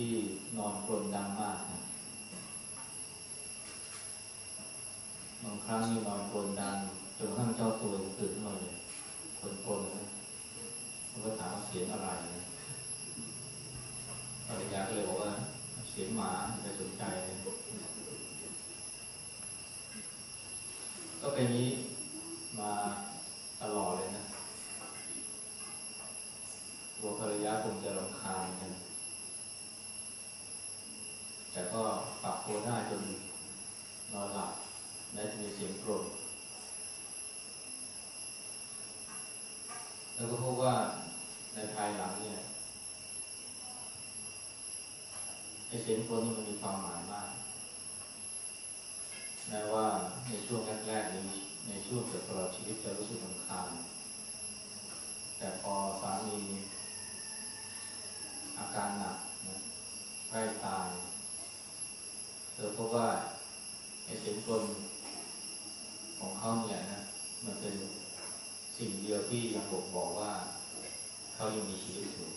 ที่นอนกรนดังมากนะบางครั้งนี่นอนกรนดังจนกระทั่งเจ้าตัวตื่นขึ้นมาเลยคนกรนนะมันก็ถามว่าเสียงอะไรนะภรรยาก็เลยบอกว่าเสียงหมาอย่าไปสนใจเลยก็เป็นนี้มาตลอดเลยนะกลัวภรรยาคงจะรำคาญกัน แต่ก็ปรับตัวได้จนนอนหลับและมีเสียงกรนแล้วก็พบว่าในภายหลังเนี่ยไอเสียงกรนนี่มันมีความหมายมากแม้ว่าในช่วงแรกๆนี้ในช่วงเกือบตลอดชีวิตจะรู้สึกรำคาญแต่พอสามีอาการหนักนะใกล้ตาย เธอพบว่าไอ้เสียงกลนของเขาเนี่ยนะ มันเป็นสิ่งเดียวที่ยังบอกบอกว่าเขายังมีชีวิตอยู่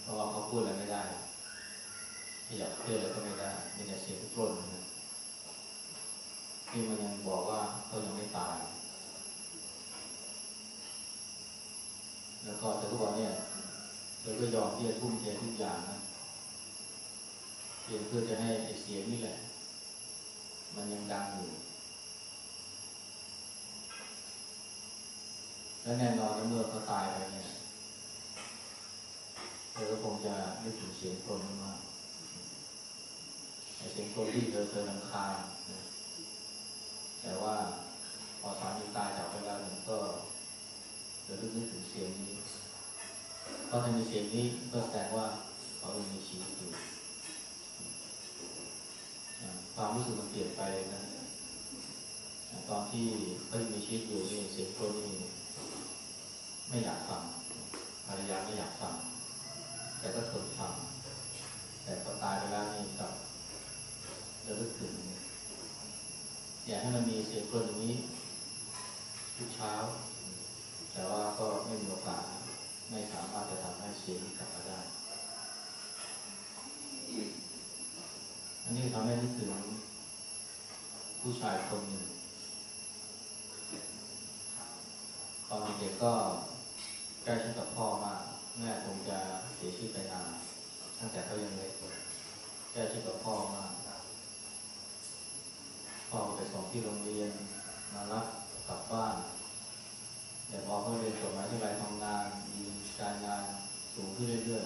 เพราะว่าเขาพูดอะไรไม่ได้ขยับเคลื่อนอะไรก็ไม่ได้มีแต่เสียงกลนนะที่มันยังบอกว่าเขายังไม่ตาย แล้วก็เธอก็บอกเนี่ยเธอก็ยอมที่จะทุ่มเททุกอย่างนะ เพียงเพื่อจะให้ไอเสียงนี่แหละ มันยังดังอยู่ และแน่นอนนะเมื่อเขาตายไปเนี่ยเธอก็คงจะนึกถึงเสียงกรนมากไอเสียงกรนที่เธอเคยรำคาญนะแต่ว่าพอสามีตายจากไปแล้วเนี่ยก็เธอนึกถึงเสียงนี้เพราะถ้ามีเสียงนี้ก็แสดงว่าเขายังมีชีวิตอยู่ ความรู้สึกมันเปลี่ยนไปนะตอนที่เขายังมีชีวิตอยู่นี่เสียงคนนี่ไม่อยากฟังภรรยาไม่อยากฟังแต่ก็ทนฟังแต่พอตายไปแล้วนี่กับระลึกถึงอยากให้มันมีเสียงคนอย่างนี้ทุกเช้า แต่ว่าก็ไม่มีโอกาสไม่สามารถจะทำให้เสียงกลับมาได้ อันนี้ทำให้นึกถึงผู้ชายคนหนึ่งตอนเด็กก็ใกล้ชิดกับพ่อมาก แม่คงจะเสียชีวิตไปนานตั้งแต่เขายังเล็กใกล้ชิดกับพ่อมากพ่อไปส่งที่โรงเรียนมารับกลับบ้านแต่พอเขาเรียนจบมาที่ไรทำงาน มีการงานสูงขึ้นเรื่อย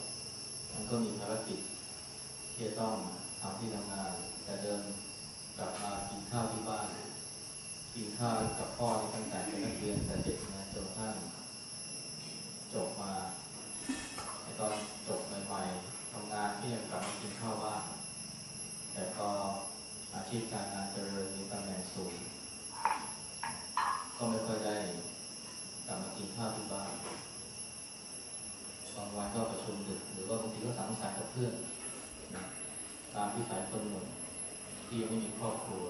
ๆมันก็มีภารกิจที่จะต้อง ทำที่ทำงาน แต่เดินกลับมากินข้าวที่บ้าน กินข้าวกับพ่อตั้งแต่เป็นนักเรียนแต่เด็กนะจนกระทั่งจบมาไอตอนจบใหม่ๆทำงานที่ยังกลับมากินข้าวบ้านแต่พออาชีพการงานเจริญมีตำแหน่งสูง ก็ไม่ค่อยได้กลับมากินข้าวที่บ้านบางวันก็ประชุมดึกหรือว่าบางทีก็สังสรรค์กับเพื่อนามที่สายคนหนุ่มที่ยังไม่มีครอบครัว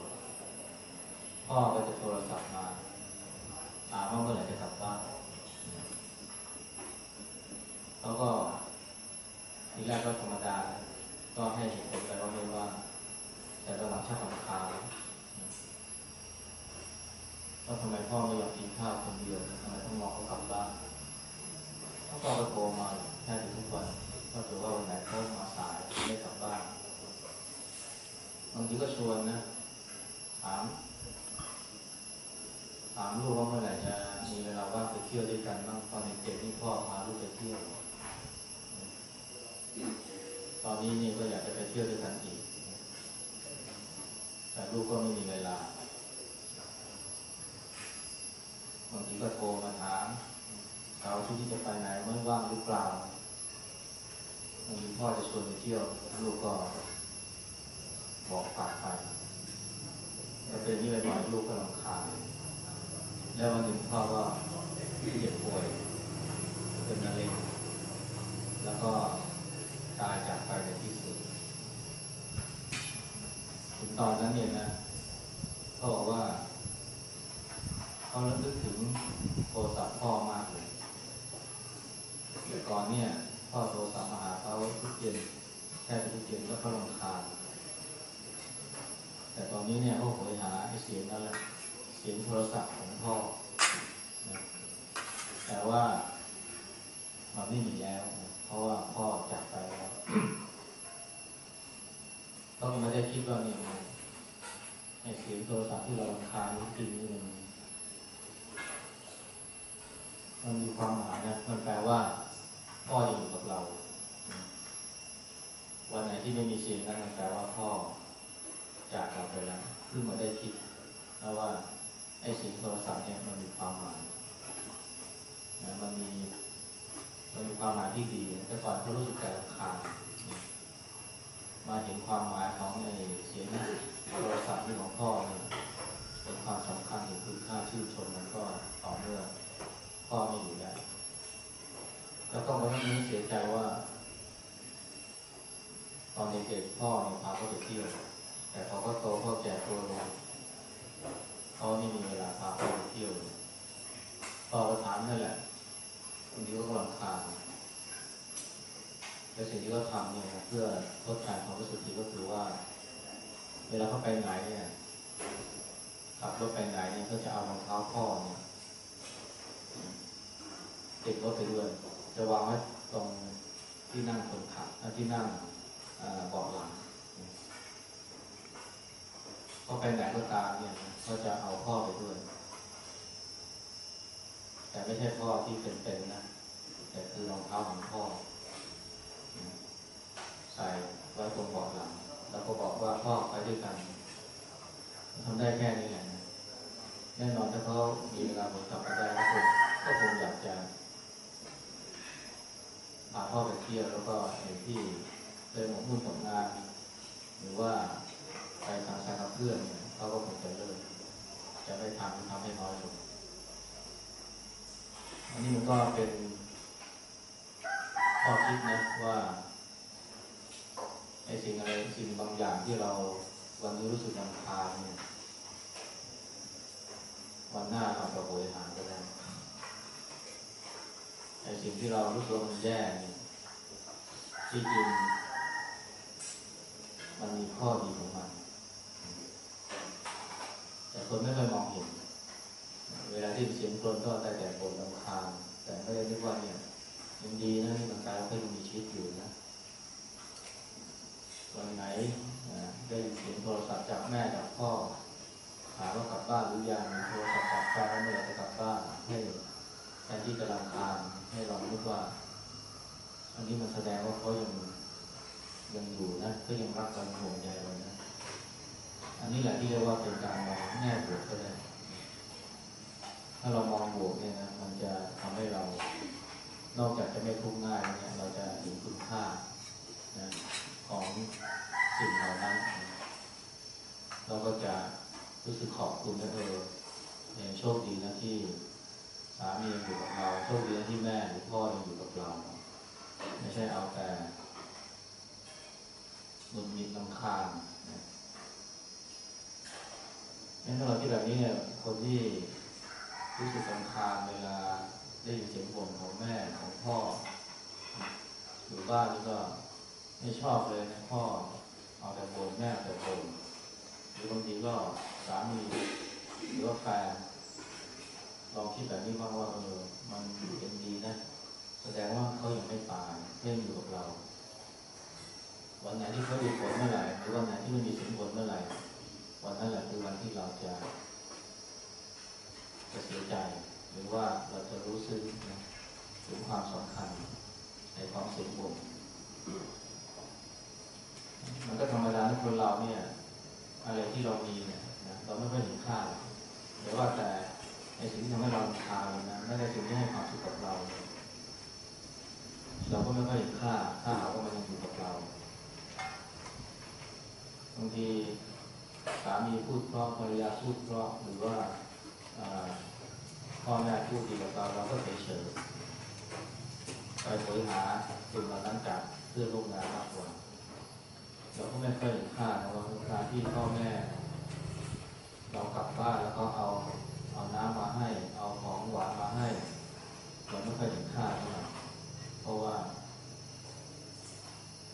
พ่อก็จะโทรศัพท์มาถามว่าเมื่อไหร่จะกลับบ้านเขาก็ทีแรกก็ธรรมดา ก็ให้เหตุผลไปว่าไม่ว่า แต่ตอนหลังชักลำคาญว่าทำไมพ่อไม่ยอมกินข้าวคนเดียวทำไมต้องรอเขากลับบ้านเขาก็ไปโทรมาแทบจะทุกวัน ก็ถือว่าวันไหนเขามาสายไม่กลับบ้าน บางทีก็ชวนนะ ถาม ถามลูกว่าเมื่อไหร่จะมีเวลาว่างไปเที่ยวด้วยกันบ้างตอนเด็กๆนี่พ่อพาลูกไปเที่ยว ต อนนี้นี่ก็อยากจะไปเที่ยวด้วยกันอีก แต่ลูกก็ไม่มีเวลา บางทีก็โทรมาถามเสาร์อาที่จะไปไหนไม่ว่างหรือเปล่าบางทีพ่อจะชวนไปเที่ยว ลูกก็บอกฝากไปแล้วเป็นนี่บ่อยๆลูกก็รำคาญแล้ววันหนึ่งพ่อก็เจ็บป่วย เป็นมะเร็งแล้วก็ ตอนนั้นเนี่ยนะเขาบอกว่าเขาระลึกถึงโทรศัพท์พ่อมากเลยแต่ก่อนเนี่ยพ่อโทรศัพท์มาหาเขาทุกเย็นแค่ทุกเย็นแล้วก็ลำคาญแต่ตอนนี้เนี่ยเขาโหยหาไอ้เสียงนั่นแหละเสียงโทรศัพท์ของพ่อแต่ว่ามันไม่มีแล้ว เพราะว่าพ่อจากไปแล้วต้องมาได้คิดว่าเนี่ย ไอ้เสียงโทรศัพท์ที่เราคานี่จริงนี่มันมีความหมายนะ มันแปลว่าพ่ออยู่กับเรา วันไหนที่ไม่มีเสียงนั้นมันแปลว่าพ่อจากเราไปแล้วเพิ่งมาได้คิดแล้วว่าไอ้เสียงโทรศัพท์เนี่ยมันมีความหมายนะมันมีมันมีความหมายที่ดี แต่ก่อนเขารู้สึกแต่รำคาญมาเห็นความหมายของไอ้เสียง โทรศัพท์ที่ของพ่อเนี่ยเป็นความสำคัญเห็นคุณค่าชื่นชมมันก็ต่อเมื่อพ่อไม่อยู่แล้วแล้วก็วันนี้เสียใจว่า ตอนเด็กๆพ่อเนี่ยพาเขาไปเที่ยวแต่พอเขาโตเขาแก่ตัวลงเขาไม่มีเวลาพาเขาไปเที่ยวพ่อก็ถามนั่นแหละบางทีก็กำลังคาญแต่สิ่งที่เขาทำเนี่ยนะเพื่อทดแทนความรู้สึกที่ก็คือว่า เวลาเขาไปไหนเนี่ยขับรถไปไหนเนี่ยเขาจะเอารองเท้าพ่อเนี่ยติดรถไปด้วยจะวางไว้ตรงที่นั่งคนขับที่นั่งเบาะหลังเขาไปไหนก็ตามเนี่ยนะเขาจะเอาพ่อไปด้วย แต่ไม่ใช่พ่อที่เป็นๆนะแต่คือรองเท้าของพ่อ ใส่ไว้ตรงเบาะหลัง แล้วก็บอกว่าพ่อไปด้วยกันทำได้แค่นี้แหละแน่นอนถ้าเขามีเวลาหมดกลับมาได้ก็คงก็คงอยากจะพาพ่อไปเที่ยวแล้วก็เห็นที่เดินหมกมุ่นกับงาน หรือว่าไปทางสายกับเพื่อนเขาก็คงจะเลิกจะไม่ทำทำให้น้อยลงอันนี้มันก็เป็นข้อคิดนะว่า ไอ้สิ่งอะไรสิ่งบางอย่างที่เราวันนี้รู้สึกรำคาเนี่ยวันหน้าเราจะโหยหาก็ได้ไอ้สิ่งที่เรารู้สึกว่ามันแย่เนี่ยที่จริงมันมีข้อดีของมัน แต่คนไม่เคยมองเห็น เวลาที่เสียงกลนก็ได้แต่บนรำคาญแต่ไม่ได้นึกว่าเนี่ยยังดีนะที่มันกลายเป็นยังมีชีวิตอยู่นะ วันไหนนะได้เสียงโทรศัพท์จากแม่จากพ่อถามว่ากลับบ้านหรือยังโทรศัพท์จากแฟนเมื่อไรจะกลับบ้านให้แทนที่จะรำคาญให้เราคิดว่า อันนี้มันแสดงว่าเขายังยังอยู่นะก็ยังรักกันห่วงใยเรานะอันนี้แหละที่เรียกว่าเป็นการมองแง่บวกก็ได้ถ้าเรามองบวกเนี่ยนะมันจะทำให้เรา นอกจากจะไม่ทุกข์ง่ายเนี่ย เราจะเห็นคุณค่านะ ของสิ่งเหล่านั้น เราก็จะรู้สึกขอบคุณนะเออย่างโชคดีนะที่สามียังอยู่กับเราโชคดีนะที่แม่หรือพ่อยังอยู่กับเรา ไม่ใช่เอาแต่หมุนมินลำคาญนะงั้นถ้าเราคิดแบบนี้เนี่ยคนที่รู้สึกลำคาญเวลาได้ยินเสียงบ่นของแม่ของพ่ออยู่บ้านนี่ก็ ไม่ชอบเลยนะพ่อเอาแต่บ่นแม่แต่บ่นหรือบางทีก็สามีหรือว่าแฟนลองคิดแบบนี้บ้างว่าเออมันเป็นดีนะ แสดงว่าเขายังไม่ตายเขายังอยู่กับเรา วันไหนที่เขาหยุดฝนเมื่อไหร่หรือวันไหนที่ไม่มีสียงฝนเมื่อไหร่ วันนั้นแหละคือวันที่เราจะจะเสียใจ หรือว่าเราจะรู้ซึ้งนะถึงความสำคัญในความสียงบ่น มันก็ธรรมดาที่คนเราเนี่ย อะไรที่เรามีเนี่ยนะเราไม่ค่อยเห็นค่าหรอกหรือว่าแต่ในสิ่งที่ทำให้เราทานนะไม่ได้สิ่งที่ให้ความสุขกับเราเราก็ไม่ค่อยเห็นค่าถ้าหากว่ามันยังอยู่กับเราบางทีสามีพูดเพราะภรรยาพูดเพราะหรือว่าพ่อแม่พูดดีกับเราเราก็เฉยเฉยไปโหยหาสิ่งเหล่านั้นจากเพื่อนร่วมงานมากกว่า เราก็ไม่ค่อยเห็นค่านะว่ากาที่พ่อแม่ เรากลับบ้านแล้วก็เอา เอาน้ำมาให้ เอาของหวานมาให้ เราไม่เคยเห็นค่าเท่าไหร่เพราะว่า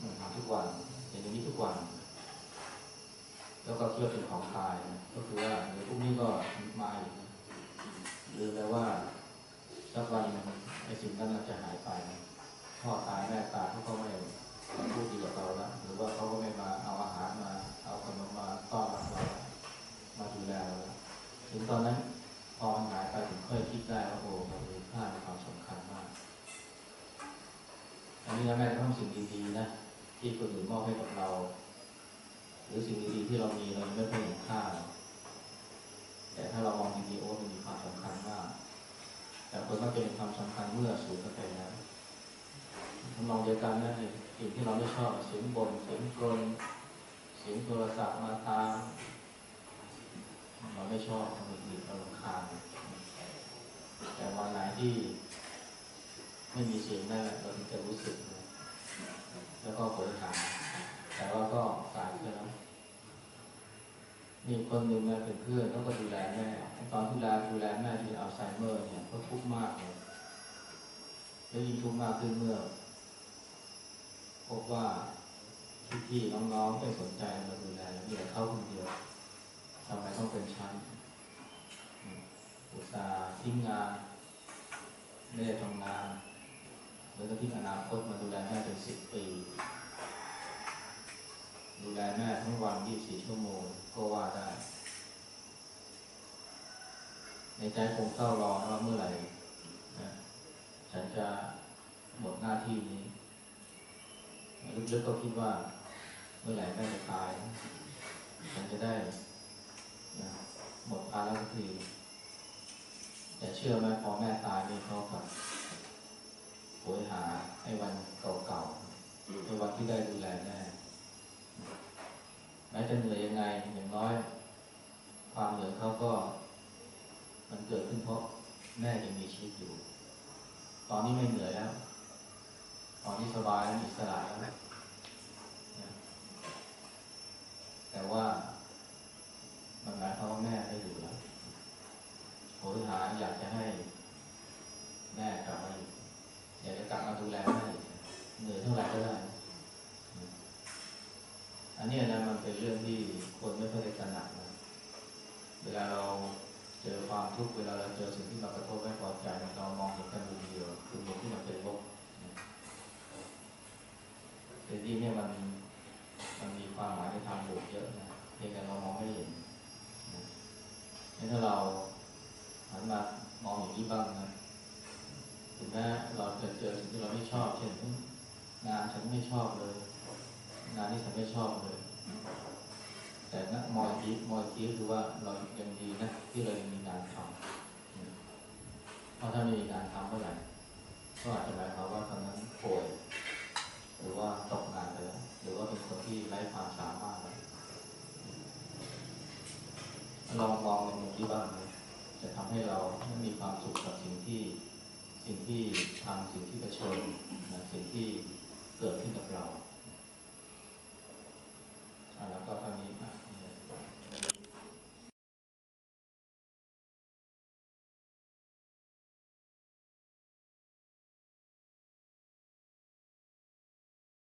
มันทำทุกวันเห็นอย่างนี้ทุกวัน แล้ว แล้วก็คิดว่าเป็นของตายนะก็คือว่าเดี๋ยวพรุ่งนี้ก็มาอีกนะหรือแปลว่าสักวันหนึ่งไอ้สิ่งนั้นมันจะหายไปนะพ่อตายแม่ตายเขาก็ไม่พูดดีกับเราแล้วหรือว่าเขาก็ไม่มาเอาอาหารมาเอาขนมมาต้อนรับเรามาดูแลเราแล้วถึงตอนนั้นพอมันหายไปถึงค่อยคิดได้ว่าโอ้มันมีค่ามีความสำคัญมาก อันนี้นะแม้กระทั่ง สิ่งดีๆนะที่คนอื่นมอบให้กับเรา หรือสิ่งดีๆที่เรามีเราไม่ค่อยเห็นค่าหรอแต่ถ้าเรามองดีๆโอ้มันมีความสำคัญมากแต่คนก็จะเป็นความสำคัญเมื่อสูญไปแล้วทำนองเดียวกันนะสิ่งที่เราไม่ชอบเสียงบ่นเสียงกรนเสียงโทรศัพท์มาตามเราไม่ชอบเราหงุดหงิดเรารำคาญแต่วันไหนที่ไม่มีเสียงนั่นแหละเราถึงจะรู้สึก แล้วก็โหยหาแต่ว่าก็สายไปแล้วมีคนหนึ่งนะเป็นเพื่อนเขาก็ดูแลแม่ตอนที่ดูแลดูแลแม่ที่อัลไซเมอร์เนี่ยเขาทุกข์มากเลยแล้วยิ่งทุกข์มากขึ้นเมื่อพบว่าพี่ๆน้องๆไม่สนใจมาดูแลมีแต่เขาคนเดียวทำไมต้องเป็นชั้นอุตส่าห์ทิ้งงานไม่ได้ทำงาน แล้วก็ที่อนาคตมาดูแลแม่เป็นสิบปี ดูแลแม่ทั้งวัน24ชั่วโมงก็ว่าได้ ในใจคงเฝ้ารอว่าเมื่อไหร่นะฉันจะหมดหน้าที่นี้ลึกๆก็คิดว่า เมื่อไหร่แม่จะตาย ฉันจะได้นะหมดภาระสักทีแต่เชื่อไหมพอแม่ตายนี่เขากับ หยหาไอ้วันเก่าๆไอ้วันที่ได้ดูแลแม่แม้จะเหนื่อยยังไงอย่างน้อย ความเหนื่อยเขาก็ มันเกิดขึ้นเพราะแม่ยังมีชีวิตอยู่ ตอนนี้ไม่เหนื่อยแล้ว ตอนนี้สบายแล้วอิสระแล้วนะแต่ว่า มันหมายความว่าแม่ไม่อยู่แล้ว โหยหาอยากจะให้แม่กลับมาอยู่อยากจะกลับ มาดูแลแม่อีกเหนื่อยเท่าไหร่ก็ได้ อันนี้นะมันเป็นเรื่องที่คนไม่ค่อยได้ตระหนักนะเวลาเราเจอความทุกข์เวลาเราเจอสิ่งที่มากระทบไม่พอใจเรามองเห็นแค่มุมเดียวคือมุมที่มันเป็นลบแต่ที่เนี่ยมันมันมีความหมายในทางบวกเยอะนะเพียงแต่เรามองไม่เห็นนะงั้นถ้าเราหันมามองอย่างนี้บ้างนะ ถึงแม้เราจะเจอสิ่งที่เราไม่ชอบ เช่นงานฉันไม่ชอบเลย งานนี้ฉันไม่ชอบเลย แต่นะมองอีกทีมองอีกทีคือว่าเรายังดีนะที่เรายังมีงานทำเพราะถ้าไม่มีงานทำเมื่อไหร่ก็อาจจะหมายความว่าตอนนั้นป่วย หรือว่าตกงานไปแล้วหรือว่าเป็นคนที่ไร้ความสามารถแล้วลองมองในมุมที่บ้างจะทำให้เราไม่มีความสุขกับสิ่งที่ สิ่งที่ทำสิ่งที่ประชนนะสิ่งที่เกิดขึ้นกับเราแล้วก็ครานี้